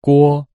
锅